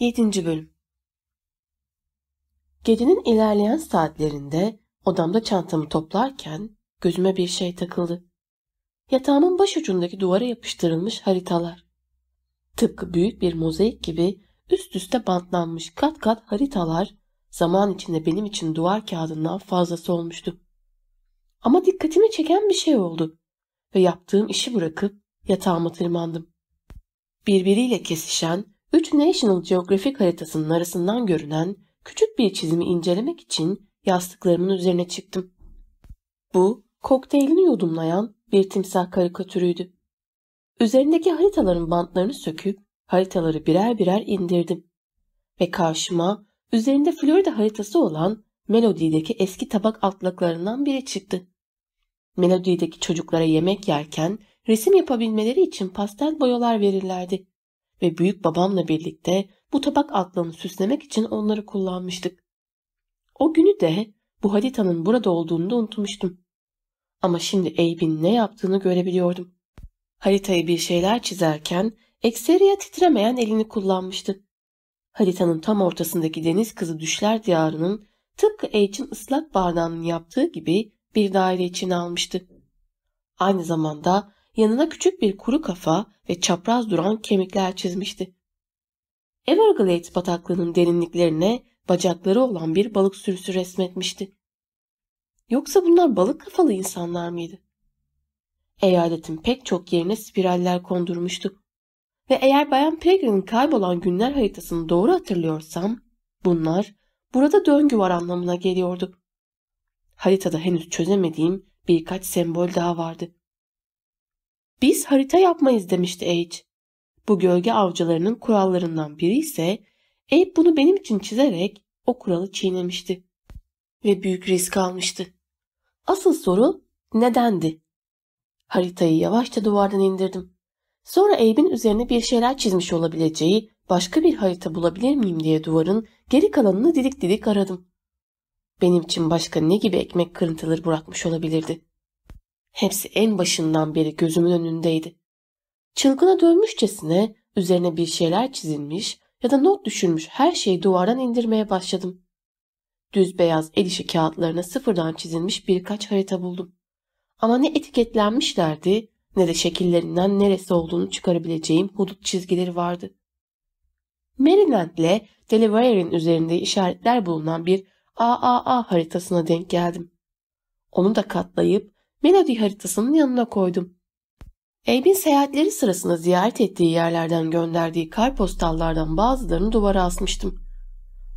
7. Bölüm Gecenin ilerleyen saatlerinde odamda çantamı toplarken gözüme bir şey takıldı. Yatağımın başucundaki duvara yapıştırılmış haritalar. Tıpkı büyük bir mozaik gibi üst üste bantlanmış kat kat haritalar zaman içinde benim için duvar kağıdından fazlası olmuştu. Ama dikkatimi çeken bir şey oldu ve yaptığım işi bırakıp yatağıma tırmandım. Birbiriyle kesişen üç National Geographic haritasının arasından görünen küçük bir çizimi incelemek için yastıklarımın üzerine çıktım. Bu kokteylini yudumlayan bir timsah karikatürüydü. Üzerindeki haritaların bantlarını söküp haritaları birer birer indirdim. Ve karşıma üzerinde Florida haritası olan Melody'deki eski tabak altlıklarından biri çıktı. Melody'deki çocuklara yemek yerken resim yapabilmeleri için pastel boyalar verirlerdi ve büyük babamla birlikte bu tabak atlığını süslemek için onları kullanmıştık. O günü de bu haritanın burada olduğunu da unutmuştum. Ama şimdi Abe'in ne yaptığını görebiliyordum. Haritayı bir şeyler çizerken ekseriye titremeyen elini kullanmıştı. Haritanın tam ortasındaki deniz kızı düşler diyarının tıpkı H'in ıslak bardağının yaptığı gibi bir daire içine almıştı. Aynı zamanda yanına küçük bir kuru kafa ve çapraz duran kemikler çizmişti. Everglades bataklığının derinliklerine bacakları olan bir balık sürüsü resmetmişti. Yoksa bunlar balık kafalı insanlar mıydı? Eyaletin pek çok yerine spiraller kondurmuştu. Ve eğer Bayan Peregrine'in kaybolan günler haritasını doğru hatırlıyorsam, bunlar burada döngü var anlamına geliyordu. Haritada henüz çözemediğim birkaç sembol daha vardı. Biz harita yapmayız demişti H. Bu gölge avcılarının kurallarından biri ise Abe bunu benim için çizerek o kuralı çiğnemişti. Ve büyük risk almıştı. Asıl soru nedendi? Haritayı yavaşça duvardan indirdim. Sonra Abe'in üzerine bir şeyler çizmiş olabileceği başka bir harita bulabilir miyim diye duvarın geri kalanını didik didik aradım. Benim için başka ne gibi ekmek kırıntıları bırakmış olabilirdi? Hepsi en başından beri gözümün önündeydi. Çılgına dönmüşçesine üzerine bir şeyler çizilmiş ya da not düşürmüş her şeyi duvardan indirmeye başladım. Düz beyaz el işi kağıtlarına sıfırdan çizilmiş birkaç harita buldum. Ama ne etiketlenmişlerdi ne de şekillerinden neresi olduğunu çıkarabileceğim hudut çizgileri vardı. Maryland ile Delaware'in üzerinde işaretler bulunan bir AAA haritasına denk geldim. Onu da katlayıp Melody haritasının yanına koydum. Abe'in seyahatleri sırasında ziyaret ettiği yerlerden gönderdiği karpostallardan bazılarını duvara asmıştım.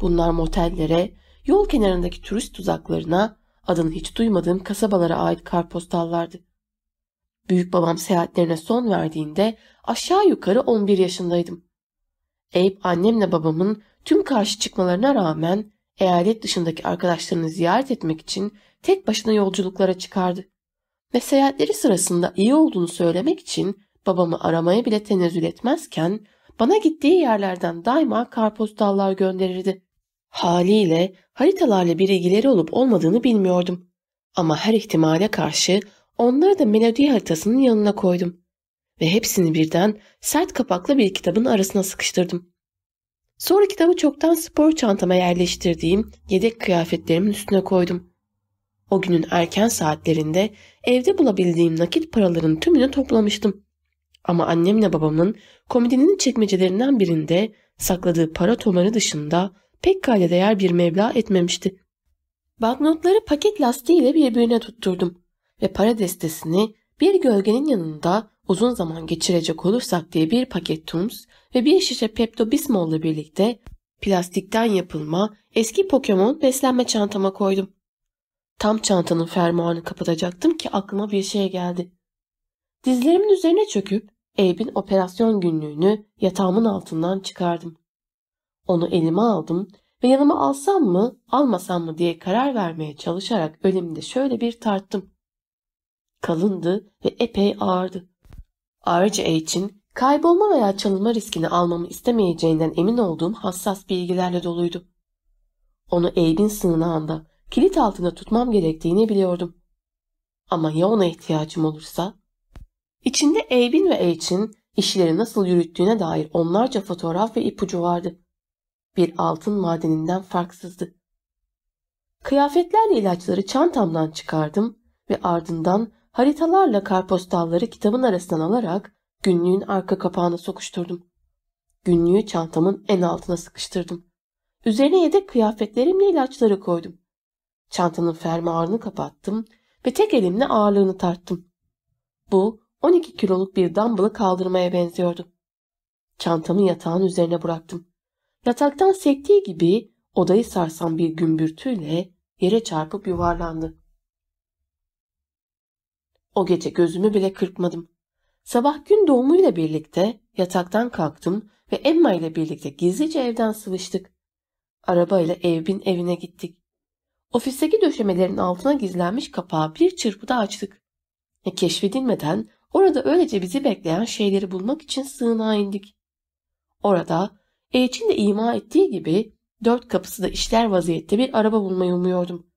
Bunlar motellere, yol kenarındaki turist tuzaklarına, adını hiç duymadığım kasabalara ait karpostallardı. Büyük babam seyahatlerine son verdiğinde aşağı yukarı 11 yaşındaydım. Abe annemle babamın tüm karşı çıkmalarına rağmen eyalet dışındaki arkadaşlarını ziyaret etmek için tek başına yolculuklara çıkardı ve seyahatleri sırasında iyi olduğunu söylemek için babamı aramaya bile tenezzül etmezken bana gittiği yerlerden daima karpostallar gönderirdi. Haliyle haritalarla bir ilgileri olup olmadığını bilmiyordum. Ama her ihtimale karşı onları da melodi haritasının yanına koydum. Ve hepsini birden sert kapaklı bir kitabın arasına sıkıştırdım. Sonra kitabı çoktan spor çantama yerleştirdiğim yedek kıyafetlerimin üstüne koydum. O günün erken saatlerinde evde bulabildiğim nakit paraların tümünü toplamıştım. Ama annemle babamın komodinin çekmecelerinden birinde sakladığı para tomarı dışında pek kayda değer bir meblağ etmemişti. Banknotları paket lastiğiyle birbirine tutturdum ve para destesini bir gölgenin yanında uzun zaman geçirecek olursak diye bir paket Tums ve bir şişe Pepto Bismol'la birlikte plastikten yapılma eski Pokemon beslenme çantama koydum. Tam çantanın fermuarını kapatacaktım ki aklıma bir şey geldi. Dizlerimin üzerine çöküp Abe'in operasyon günlüğünü yatağımın altından çıkardım. Onu elime aldım ve yanıma alsam mı almasam mı diye karar vermeye çalışarak önümde şöyle bir tarttım. Kalındı ve epey ağırdı. Ayrıca için kaybolma veya çalınma riskini almamı istemeyeceğinden emin olduğum hassas bilgilerle doluydu. Onu Abe'in sığınağında kilit altında tutmam gerektiğini biliyordum. Ama ya ona ihtiyacım olursa? İçinde Abe'in ve H'in işleri nasıl yürüttüğüne dair onlarca fotoğraf ve ipucu vardı. bir altın madeninden farksızdı. Kıyafetlerle ilaçları çantamdan çıkardım ve ardından haritalarla karpostalları kitabın arasından alarak günlüğün arka kapağına sokuşturdum. Günlüğü çantamın en altına sıkıştırdım. Üzerine yedek kıyafetlerimle ilaçları koydum. Çantanın fermuarını kapattım ve tek elimle ağırlığını tarttım. Bu 12 kiloluk bir dumbbell'ı kaldırmaya benziyordu. Çantamı yatağın üzerine bıraktım. Yataktan sektiği gibi odayı sarsan bir gümbürtüyle yere çarpıp yuvarlandı. O gece gözümü bile kırpmadım. Sabah gün doğumuyla birlikte yataktan kalktım ve Emma ile birlikte gizlice evden sıvıştık. Arabayla Evbin evine gittik. Ofisteki döşemelerin altına gizlenmiş kapağı bir çırpıda açtık. Keşfedilmeden orada öylece bizi bekleyen şeyleri bulmak için sığınağa indik. Orada Elçin de ima ettiği gibi dört kapısı da işler vaziyette bir araba bulmayı umuyordum.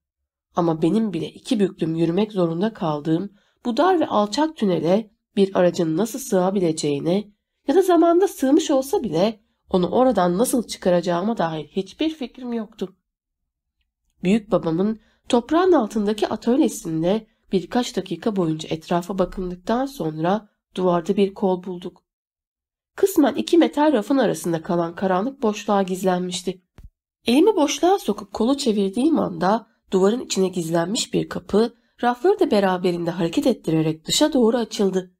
Ama benim bile iki büklüm yürümek zorunda kaldığım bu dar ve alçak tünele bir aracın nasıl sığabileceğine ya da zamanda sığmış olsa bile onu oradan nasıl çıkaracağıma dair hiçbir fikrim yoktu. Büyük babamın toprağın altındaki atölyesinde birkaç dakika boyunca etrafa bakındıktan sonra duvarda bir kol bulduk. Kısmen iki metal rafın arasında kalan karanlık boşluğa gizlenmişti. Elimi boşluğa sokup kolu çevirdiğim anda duvarın içine gizlenmiş bir kapı rafları da beraberinde hareket ettirerek dışa doğru açıldı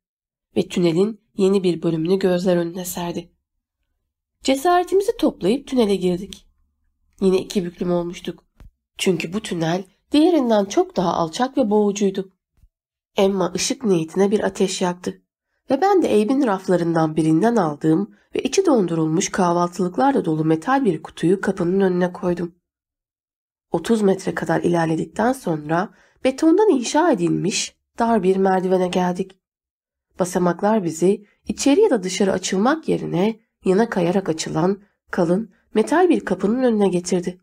ve tünelin yeni bir bölümünü gözler önüne serdi. Cesaretimizi toplayıp tünele girdik. Yine iki büklüm olmuştuk. Çünkü bu tünel diğerinden çok daha alçak ve boğucuydu. Emma ışık niyetine bir ateş yaktı ve ben de Abe'in raflarından birinden aldığım ve içi dondurulmuş kahvaltılıklarla dolu metal bir kutuyu kapının önüne koydum. 30 metre kadar ilerledikten sonra betondan inşa edilmiş dar bir merdivene geldik. Basamaklar bizi içeri ya da dışarı açılmak yerine yana kayarak açılan kalın metal bir kapının önüne getirdi.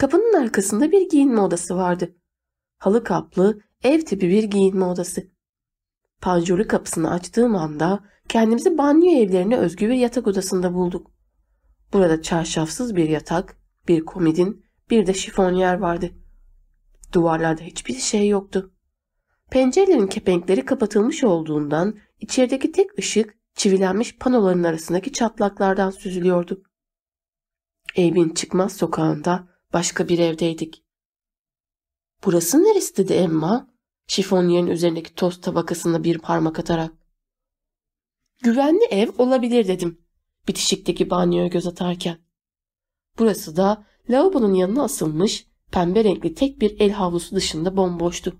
Kapının arkasında bir giyinme odası vardı. Halı kaplı ev tipi bir giyinme odası. Panjurlu kapısını açtığım anda kendimizi banyo evlerine özgü bir yatak odasında bulduk. Burada çarşafsız bir yatak, bir komodin, bir de şifonyer vardı. Duvarlarda hiçbir şey yoktu. Pencerelerin kepenkleri kapatılmış olduğundan içerideki tek ışık çivilenmiş panoların arasındaki çatlaklardan süzülüyordu. Evin çıkmaz sokağında başka bir evdeydik. Burası neresi dedi Emma, şifonyerin üzerindeki toz tabakasına bir parmak atarak. Güvenli ev olabilir dedim, bitişikteki banyoya göz atarken. Burası da lavabonun yanına asılmış pembe renkli tek bir el havlusu dışında bomboştu.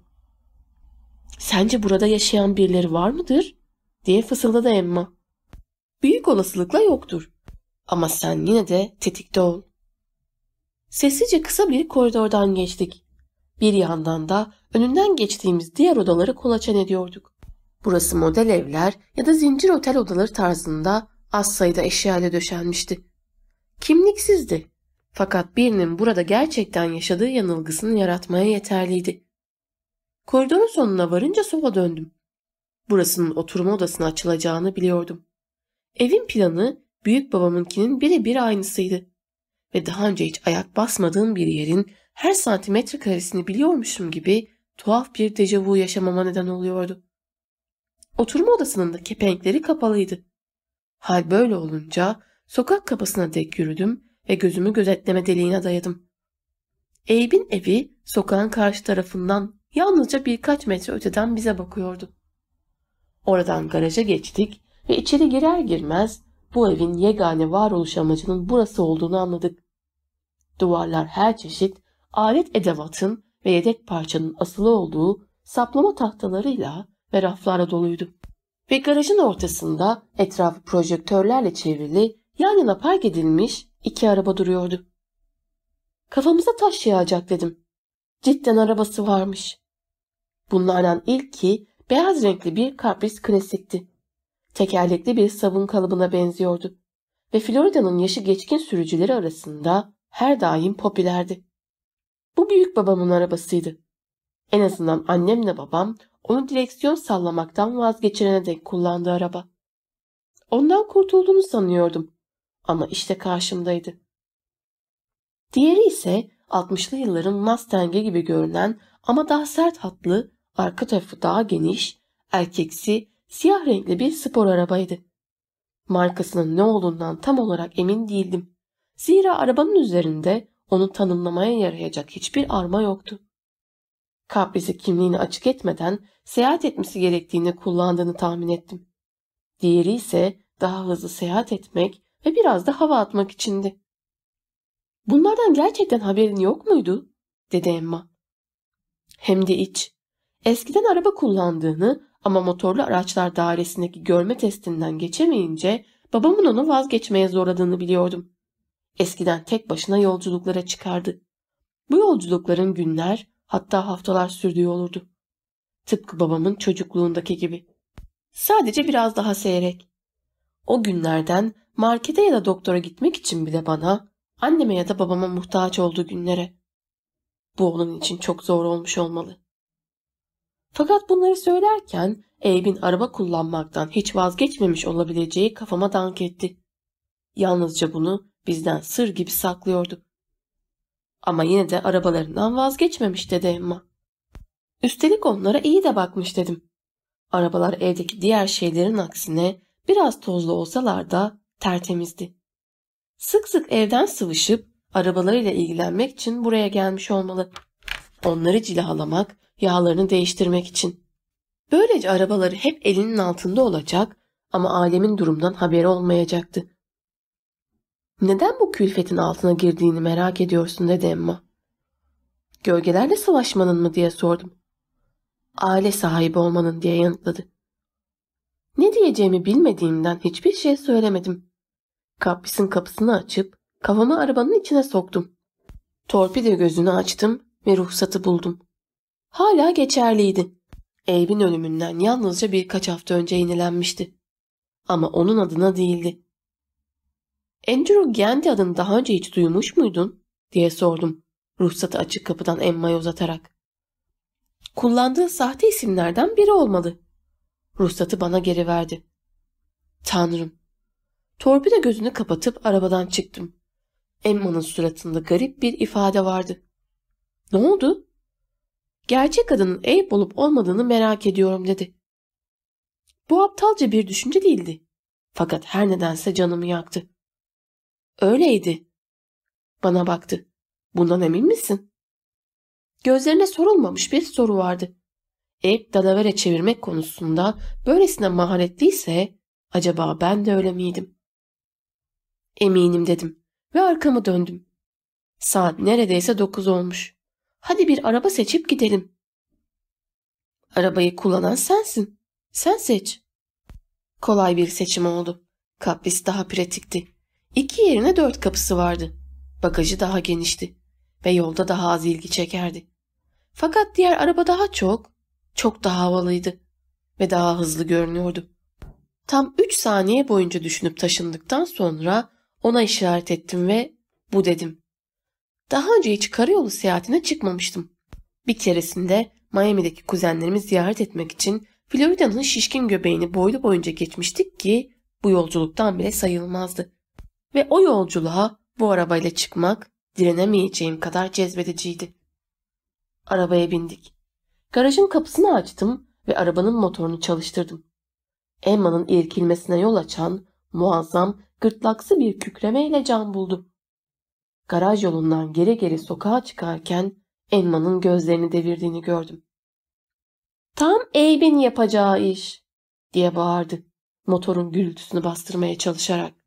Sence burada yaşayan birileri var mıdır? diye fısıldadı Emma. Büyük olasılıkla yoktur. Ama sen yine de tetikte ol. Sessizce kısa bir koridordan geçtik. Bir yandan da önünden geçtiğimiz diğer odaları kolaçan ediyorduk. Burası model evler ya da zincir otel odaları tarzında az sayıda eşyayla döşenmişti. Kimliksizdi. Fakat birinin burada gerçekten yaşadığı yanılgısını yaratmaya yeterliydi. Koridorun sonuna varınca sola döndüm. Burasının oturma odasına açılacağını biliyordum. Evin planı büyük babamınkinin birebir aynısıydı. Ve daha önce hiç ayak basmadığım bir yerin her santimetre karesini biliyormuşum gibi tuhaf bir dejavu yaşamama neden oluyordu. Oturma odasının da kepenkleri kapalıydı. Hal böyle olunca sokak kapısına dek yürüdüm ve gözümü gözetleme deliğine dayadım. Abe'in evi sokağın karşı tarafından yalnızca birkaç metre öteden bize bakıyordu. Oradan garaja geçtik ve içeri girer girmez bu evin yegane varoluş amacının burası olduğunu anladık. Duvarlar her çeşit alet edevatın ve yedek parçanın asılı olduğu saplama tahtalarıyla ve raflarla doluydu. Ve garajın ortasında etrafı projektörlerle çevrili yan yana park edilmiş iki araba duruyordu. Kafamıza taş yağacak dedim. Cidden arabası varmış. Bunlardan ilki beyaz renkli bir kapris klasikti. Tekerlekli bir sabun kalıbına benziyordu ve Florida'nın yaşı geçkin sürücüleri arasında her daim popülerdi. Bu büyük babamın arabasıydı. En azından annemle babam onu direksiyon sallamaktan vazgeçirene dek kullandığı araba. Ondan kurtulduğunu sanıyordum. Ama işte karşımdaydı. Diğeri ise 60'lı yılların Mustang'i gibi görünen ama daha sert hatlı, arka tarafı daha geniş, erkeksi, siyah renkli bir spor arabaydı. Markasının ne olduğundan tam olarak emin değildim. Zira arabanın üzerinde onu tanımlamaya yarayacak hiçbir arma yoktu. Kaprisi kimliğini açık etmeden seyahat etmesi gerektiğini kullandığını tahmin ettim. Diğeri ise daha hızlı seyahat etmek ve biraz da hava atmak içindi. Bunlardan gerçekten haberin yok muydu? dedi Emma. Hem de iç. Eskiden araba kullandığını ama motorlu araçlar dairesindeki görme testinden geçemeyince babamın onu vazgeçmeye zorladığını biliyordum. Eskiden tek başına yolculuklara çıkardı. Bu yolculukların günler hatta haftalar sürdüğü olurdu. Tıpkı babamın çocukluğundaki gibi. Sadece biraz daha seyrek. O günlerden markete ya da doktora gitmek için bile bana, anneme ya da babama muhtaç olduğu günlere. Bu onun için çok zor olmuş olmalı. Fakat bunları söylerken Abe'in araba kullanmaktan hiç vazgeçmemiş olabileceği kafama dank etti. Yalnızca bunu bizden sır gibi saklıyordu. Ama yine de arabalarından vazgeçmemiş dedi Emma. Üstelik onlara iyi de bakmış dedim. Arabalar evdeki diğer şeylerin aksine biraz tozlu olsalar da tertemizdi. Sık sık evden sıvışıp arabalarıyla ilgilenmek için buraya gelmiş olmalı. Onları cilalamak, yağlarını değiştirmek için. Böylece arabaları hep elinin altında olacak ama alemin durumdan haberi olmayacaktı. Neden bu külfetin altına girdiğini merak ediyorsun dedi Emma. Gölgelerle savaşmanın mı diye sordum. Aile sahibi olmanın diye yanıtladı. Ne diyeceğimi bilmediğimden hiçbir şey söylemedim. Kaprisin kapısını açıp kafamı arabanın içine soktum. Torpido gözünü açtım ve ruhsatı buldum. Hala geçerliydi. Abe'in ölümünden yalnızca birkaç hafta önce yenilenmişti. Ama onun adına değildi. Andrew Gandy adını daha önce hiç duymuş muydun? diye sordum. Ruhsatı açık kapıdan Emma'ya uzatarak. Kullandığı sahte isimlerden biri olmalı. Ruhsatı bana geri verdi. Tanrım. Torpido gözünü kapatıp arabadan çıktım. Emma'nın suratında garip bir ifade vardı. Ne oldu? Gerçek adının Abe olup olmadığını merak ediyorum dedi. Bu aptalca bir düşünce değildi. Fakat her nedense canımı yaktı. Öyleydi. Bana baktı. Bundan emin misin? Gözlerine sorulmamış bir soru vardı. Abe dalavere çevirmek konusunda böylesine maharetliyse acaba ben de öyle miydim? Eminim dedim ve arkamı döndüm. Saat neredeyse dokuz olmuş. Hadi bir araba seçip gidelim. Arabayı kullanan sensin. Sen seç. Kolay bir seçim oldu. Kapris daha pratikti. İki yerine dört kapısı vardı. Bagajı daha genişti ve yolda daha az ilgi çekerdi. Fakat diğer araba daha çok, çok daha havalıydı ve daha hızlı görünüyordu. Tam üç saniye boyunca düşünüp taşındıktan sonra ona işaret ettim ve bu dedim. Daha önce hiç karayolu seyahatine çıkmamıştım. Bir keresinde Miami'deki kuzenlerimi ziyaret etmek için Florida'nın şişkin göbeğini boylu boyunca geçmiştik ki bu yolculuktan bile sayılmazdı. Ve o yolculuğa bu arabayla çıkmak direnemeyeceğim kadar cezbediciydi. Arabaya bindik. Garajın kapısını açtım ve arabanın motorunu çalıştırdım. Emma'nın irkilmesine yol açan muazzam gırtlaksı bir kükremeyle can buldu. Garaj yolundan geri geri sokağa çıkarken Emma'nın gözlerini devirdiğini gördüm. Tam Abe'in yapacağı iş diye bağırdı motorun gürültüsünü bastırmaya çalışarak.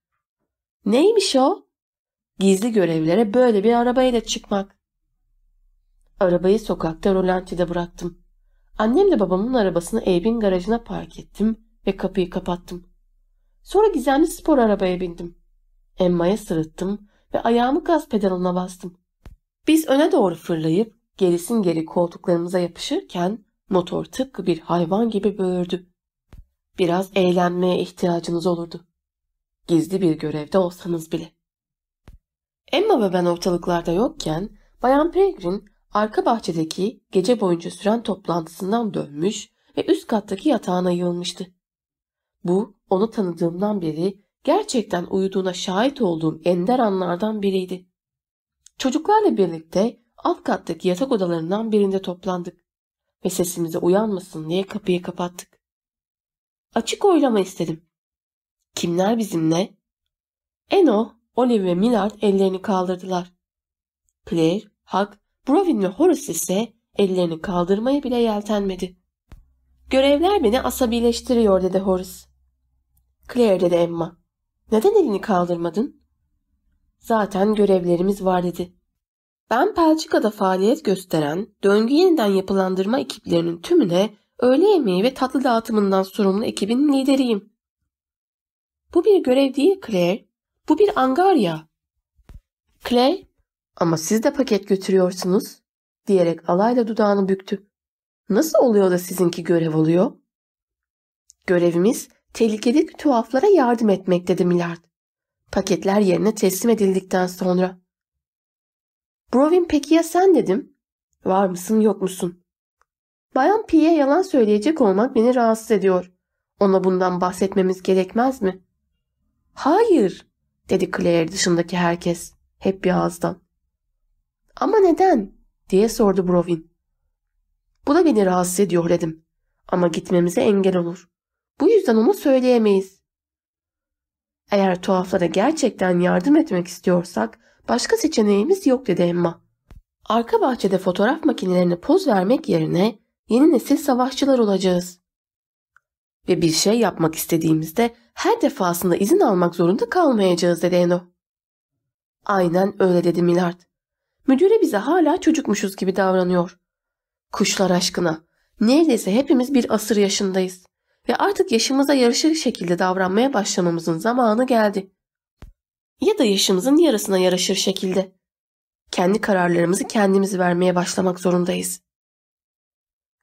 Neymiş o? Gizli görevlere böyle bir arabayla çıkmak. Arabayı sokakta rolantide bıraktım. Annemle babamın arabasını Abe'in garajına park ettim ve kapıyı kapattım. Sonra gizemli spor arabaya bindim. Emma'ya sırıttım ve ayağımı gaz pedalına bastım. Biz öne doğru fırlayıp gerisin geri koltuklarımıza yapışırken motor tıpkı bir hayvan gibi böğürdü. Biraz eğlenmeye ihtiyacınız olurdu. Gizli bir görevde olsanız bile. Emma ve ben ortalıklarda yokken Bayan Peregrine arka bahçedeki gece boyunca süren toplantısından dönmüş ve üst kattaki yatağına yığılmıştı. Bu onu tanıdığımdan beri gerçekten uyuduğuna şahit olduğum ender anlardan biriydi. Çocuklarla birlikte alt kattaki yatak odalarından birinde toplandık ve sesimize uyanmasın diye kapıyı kapattık. Açık oylama istedim. Kimler bizimle? Eno, Olive ve Millard ellerini kaldırdılar. Claire, Huck, Brovin ve Horace ise ellerini kaldırmaya bile yeltenmedi. Görevler beni asabileştiriyor dedi Horace. Claire dedi Emma. Neden elini kaldırmadın? Zaten görevlerimiz var dedi. Ben Pelçika'da faaliyet gösteren döngü yeniden yapılandırma ekiplerinin tümüne öğle yemeği ve tatlı dağıtımından sorumlu ekibin lideriyim. Bu bir görev değil Claire. Bu bir angarya. Claire, ama siz de paket götürüyorsunuz diyerek alayla dudağını büktü. Nasıl oluyor da sizinki görev oluyor? Görevimiz tehlikedeki tuhaflara yardım etmek dedi Millard. Paketler yerine teslim edildikten sonra. Brovin peki ya sen dedim. Var mısın yok musun? Bayan P'ye yalan söyleyecek olmak beni rahatsız ediyor. Ona bundan bahsetmemiz gerekmez mi? Hayır dedi Claire dışındaki herkes. Hep bir ağızdan. Ama neden? diye sordu Brovin. Bu da beni rahatsız ediyor dedim. Ama gitmemize engel olur. Bu yüzden onu söyleyemeyiz. Eğer tuhaflara gerçekten yardım etmek istiyorsak başka seçeneğimiz yok dedi Emma. Arka bahçede fotoğraf makinelerine poz vermek yerine yeni nesil savaşçılar olacağız. Ve bir şey yapmak istediğimizde her defasında izin almak zorunda kalmayacağız dedi Eno. Aynen öyle dedi Millard. Müdüre bize hala çocukmuşuz gibi davranıyor. Kuşlar aşkına. Neredeyse hepimiz bir asır yaşındayız. Ve artık yaşımıza yarışır şekilde davranmaya başlamamızın zamanı geldi. Ya da yaşımızın yarısına yaraşır şekilde. Kendi kararlarımızı kendimiz vermeye başlamak zorundayız.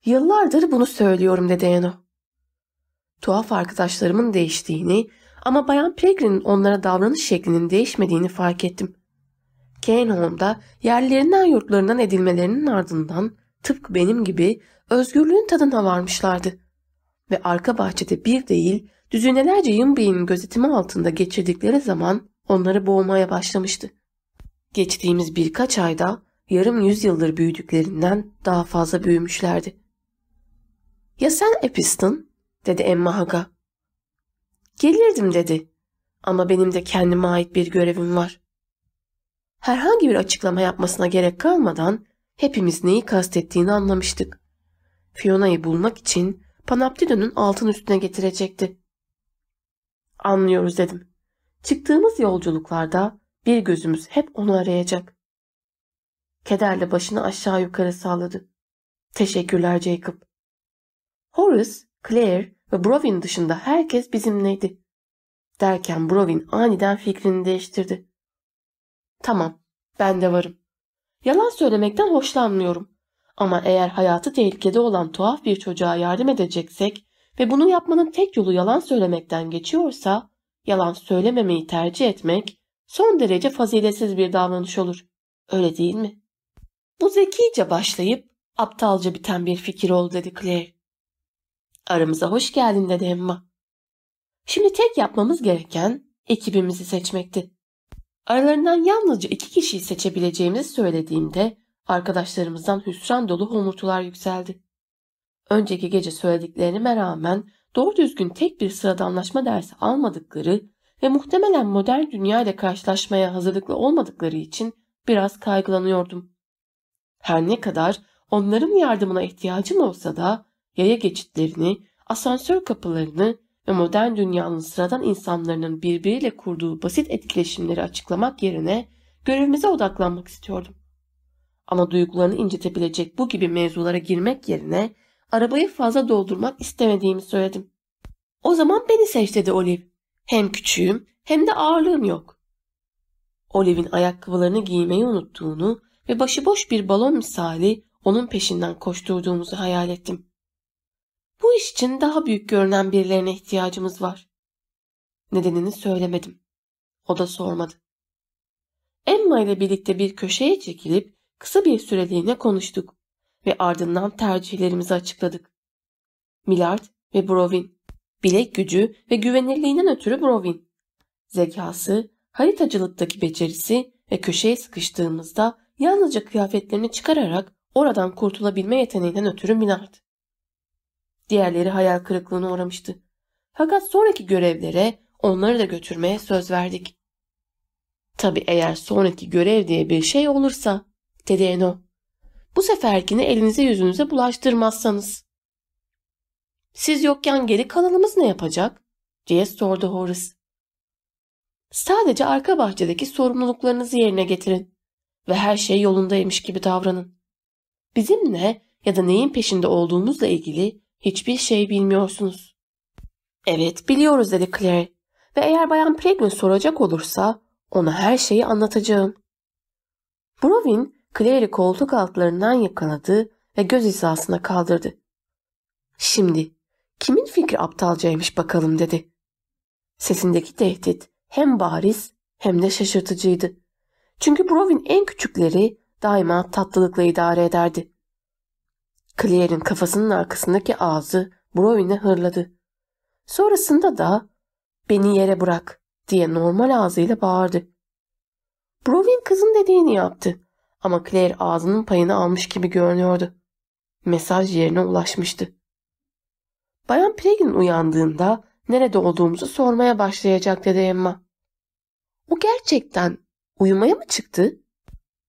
Yıllardır bunu söylüyorum dedi Eno. Tuhaf arkadaşlarımın değiştiğini ama Bayan Pregrin'in onlara davranış şeklinin değişmediğini fark ettim. Caneholm'da yerlerinden yurtlarından edilmelerinin ardından tıpkı benim gibi özgürlüğün tadına varmışlardı. Ve arka bahçede bir değil düzinelerce Yumbi'nin gözetimi altında geçirdikleri zaman onları boğmaya başlamıştı. Geçtiğimiz birkaç ayda yarım yüzyıldır büyüdüklerinden daha fazla büyümüşlerdi. Ya sen Episton? Dedi Emma Haga. Gelirdim dedi. Ama benim de kendime ait bir görevim var. Herhangi bir açıklama yapmasına gerek kalmadan hepimiz neyi kastettiğini anlamıştık. Fiona'yı bulmak için Panoptido'nun altın üstüne getirecekti. Anlıyoruz dedim. Çıktığımız yolculuklarda bir gözümüz hep onu arayacak. Kederle başını aşağı yukarı salladı. Teşekkürler Jacob. Horace, Claire ve Brovin dışında herkes bizimleydi. Derken Brovin aniden fikrini değiştirdi. Tamam, ben de varım. Yalan söylemekten hoşlanmıyorum. Ama eğer hayatı tehlikede olan tuhaf bir çocuğa yardım edeceksek ve bunu yapmanın tek yolu yalan söylemekten geçiyorsa, yalan söylememeyi tercih etmek son derece faziletsiz bir davranış olur. Öyle değil mi? Bu zekice başlayıp aptalca biten bir fikir oldu dedi Claire. Aramıza hoş geldin dedi Emma. Şimdi tek yapmamız gereken ekibimizi seçmekti. Aralarından yalnızca iki kişiyi seçebileceğimizi söylediğimde arkadaşlarımızdan hüsran dolu homurtular yükseldi. Önceki gece söylediklerime rağmen doğru düzgün tek bir sıradanlaşma dersi almadıkları ve muhtemelen modern dünya ile karşılaşmaya hazırlıklı olmadıkları için biraz kaygılanıyordum. Her ne kadar onların yardımına ihtiyacım olsa da yaya geçitlerini, asansör kapılarını ve modern dünyanın sıradan insanların birbiriyle kurduğu basit etkileşimleri açıklamak yerine görevimize odaklanmak istiyordum. Ama duygularını incitebilecek bu gibi mevzulara girmek yerine arabayı fazla doldurmak istemediğimi söyledim. O zaman beni seç dedi Olive. Hem küçüğüm hem de ağırlığım yok. Olive'in ayakkabılarını giymeyi unuttuğunu ve başıboş bir balon misali onun peşinden koşturduğumuzu hayal ettim. Bu iş için daha büyük görünen birilerine ihtiyacımız var. Nedenini söylemedim. O da sormadı. Emma ile birlikte bir köşeye çekilip kısa bir süreliğine konuştuk ve ardından tercihlerimizi açıkladık. Millard ve Brovin. Bilek gücü ve güvenirliğinden ötürü Brovin. Zekası, haritacılıktaki becerisi ve köşeye sıkıştığımızda yalnızca kıyafetlerini çıkararak oradan kurtulabilme yeteneğinden ötürü Minard. Diğerleri hayal kırıklığına uğramıştı. Fakat sonraki görevlere onları da götürmeye söz verdik. Tabi eğer sonraki görev diye bir şey olursa, dedi Eno. Bu seferkini elinize yüzünüze bulaştırmazsanız. Siz yokken geri kalanımız ne yapacak? diye sordu Horace. Sadece arka bahçedeki sorumluluklarınızı yerine getirin ve her şey yolundaymış gibi davranın. Bizimle ya da neyin peşinde olduğumuzla ilgili hiçbir şey bilmiyorsunuz. Evet biliyoruz dedi Claire ve eğer Bayan Pregrin soracak olursa ona her şeyi anlatacağım. Brovin Claire'i koltuk altlarından yakaladı ve göz hizasına kaldırdı. Şimdi kimin fikri aptalcaymış bakalım dedi. Sesindeki tehdit hem bariz hem de şaşırtıcıydı. Çünkü Brovin en küçükleri daima tatlılıkla idare ederdi. Claire'in kafasının arkasındaki ağzı Brovin'e hırladı. Sonrasında da beni yere bırak diye normal ağzıyla bağırdı. Brovin kızın dediğini yaptı ama Claire ağzının payını almış gibi görünüyordu. Mesaj yerine ulaşmıştı. Bayan Pregin uyandığında nerede olduğumuzu sormaya başlayacak dedi Emma. O gerçekten uyumaya mı çıktı?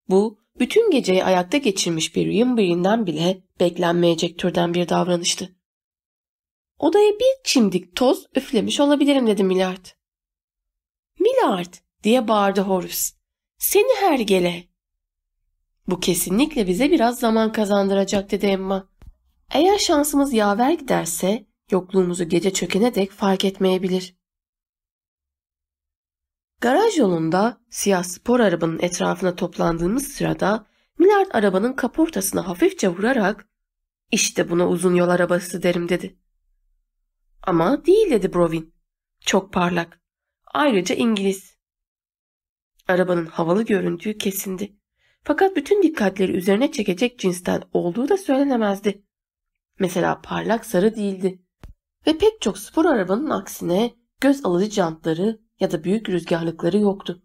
Bu bütün geceyi ayakta geçirmiş bir Yimbirinden bile beklenmeyecek türden bir davranıştı. Odaya bir çimdik toz üflemiş olabilirim dedi Millard. Millard diye bağırdı Horus. Seni hergele. Bu kesinlikle bize biraz zaman kazandıracak dedi Emma. Eğer şansımız yaver giderse yokluğumuzu gece çökene dek fark etmeyebilir. Garaj yolunda siyah spor arabanın etrafına toplandığımız sırada Millard arabanın kaportasına hafifçe vurarak işte buna uzun yol arabası derim dedi. Ama değil dedi Brovin. Çok parlak. Ayrıca İngiliz. Arabanın havalı göründüğü kesindi. Fakat bütün dikkatleri üzerine çekecek cinsten olduğu da söylenemezdi. Mesela parlak sarı değildi. Ve pek çok spor arabanın aksine göz alıcı jantları ya da büyük rüzgarlıkları yoktu.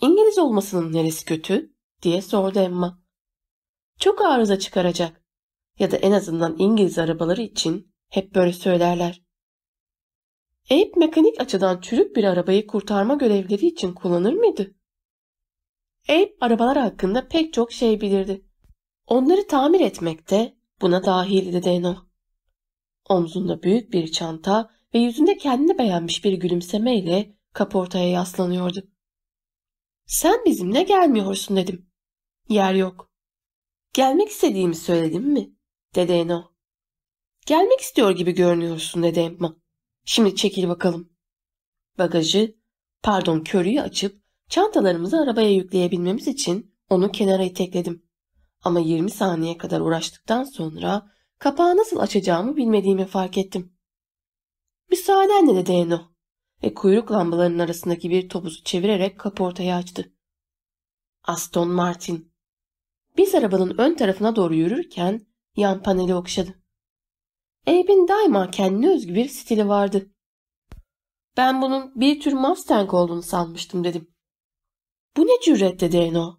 İngiliz olmasının neresi kötü diye sordu Emma. Çok arıza çıkaracak ya da en azından İngiliz arabaları için hep böyle söylerler. Abe mekanik açıdan çürük bir arabayı kurtarma görevleri için kullanır mıydı? Abe arabalar hakkında pek çok şey bilirdi. Onları tamir etmekte buna dahildi Deno. Omzunda büyük bir çanta ve yüzünde kendini beğenmiş bir gülümsemeyle kaportaya yaslanıyordu. Sen bizimle gelmiyorsun dedim. Yer yok. Gelmek istediğimi söyledim mi? dedi Eno. Gelmek istiyor gibi görünüyorsun dedi Emma. Şimdi çekil bakalım. Bagajı, pardon körüyü açıp çantalarımızı arabaya yükleyebilmemiz için onu kenara itekledim. Ama 20 saniye kadar uğraştıktan sonra kapağı nasıl açacağımı bilmediğimi fark ettim. Müsaadenle dedi Eno ve kuyruk lambalarının arasındaki bir topuzu çevirerek kaportayı açtı. Aston Martin. Biz arabanın ön tarafına doğru yürürken yan paneli okşadı. Abe'in daima kendine özgü bir stili vardı. Ben bunun bir tür Mustang olduğunu sanmıştım dedim. Bu ne cüret dedi Eno.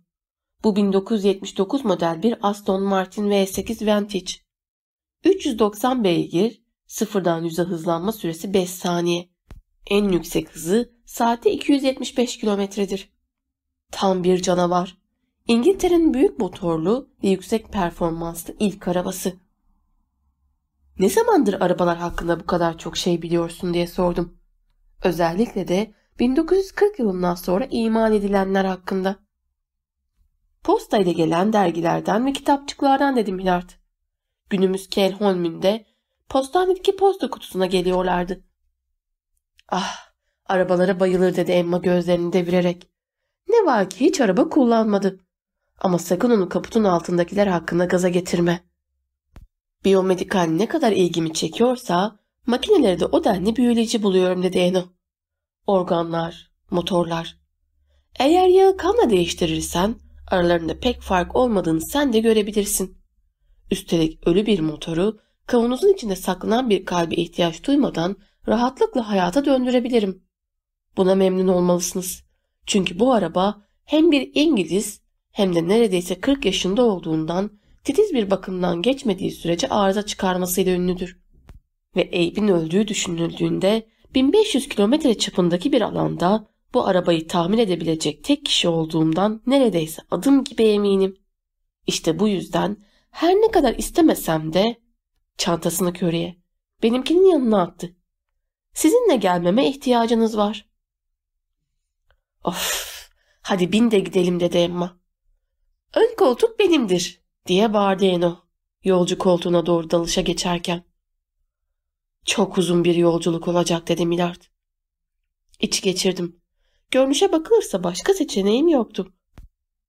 Bu 1979 model bir Aston Martin V8 Vantage. 390 beygir, sıfırdan yüze hızlanma süresi 5 saniye. En yüksek hızı saatte 275 kilometredir. Tam bir canavar. İngiltere'nin büyük motorlu ve yüksek performanslı ilk arabası. Ne zamandır arabalar hakkında bu kadar çok şey biliyorsun diye sordum. Özellikle de 1940 yılından sonra imal edilenler hakkında. Postayla gelen dergilerden ve kitapçıklardan dedim Hilart. Günümüz Kelholm'ünde postanedeki posta kutusuna geliyorlardı. Ah, arabalara bayılır dedi Emma gözlerini devirerek. Ne var ki hiç araba kullanmadı. Ama sakın onu kaputun altındakiler hakkında gaza getirme. Biyomedikal ne kadar ilgimi çekiyorsa makineleri de o denli büyüleyici buluyorum dedi Eno. Organlar, motorlar. Eğer yağı kanla değiştirirsen aralarında pek fark olmadığını sen de görebilirsin. Üstelik ölü bir motoru kavanozun içinde saklanan bir kalbe ihtiyaç duymadan rahatlıkla hayata döndürebilirim. Buna memnun olmalısınız. Çünkü bu araba hem bir İngiliz hem de neredeyse 40 yaşında olduğundan titiz bir bakımdan geçmediği sürece arıza çıkarmasıyla ünlüdür. Ve Abe'in öldüğü düşünüldüğünde 1500 kilometre çapındaki bir alanda bu arabayı tahmin edebilecek tek kişi olduğumdan neredeyse adım gibi eminim. İşte bu yüzden her ne kadar istemesem de çantasını köreye benimkinin yanına attı. Sizinle gelmeme ihtiyacınız var. Of, hadi bin de gidelim dedi Emma. Ön koltuk benimdir diye bağırdı Eno yolcu koltuğuna doğru dalışa geçerken. Çok uzun bir yolculuk olacak dedi Milard. İç geçirdim. Görünüşe bakılırsa başka seçeneğim yoktu.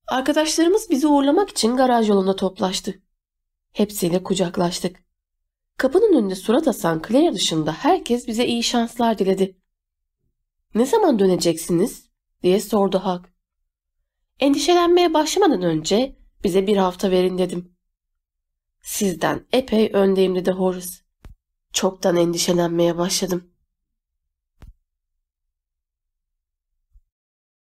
Arkadaşlarımız bizi uğurlamak için garaj yolunda toplaştı. Hepsiyle kucaklaştık. Kapının önünde surat asan Claire dışında herkes bize iyi şanslar diledi. Ne zaman döneceksiniz? diye sordu Hak. Endişelenmeye başlamadan önce bize bir hafta verin dedim. Sizden epey öndeyim dedi Horace. Çoktan endişelenmeye başladım.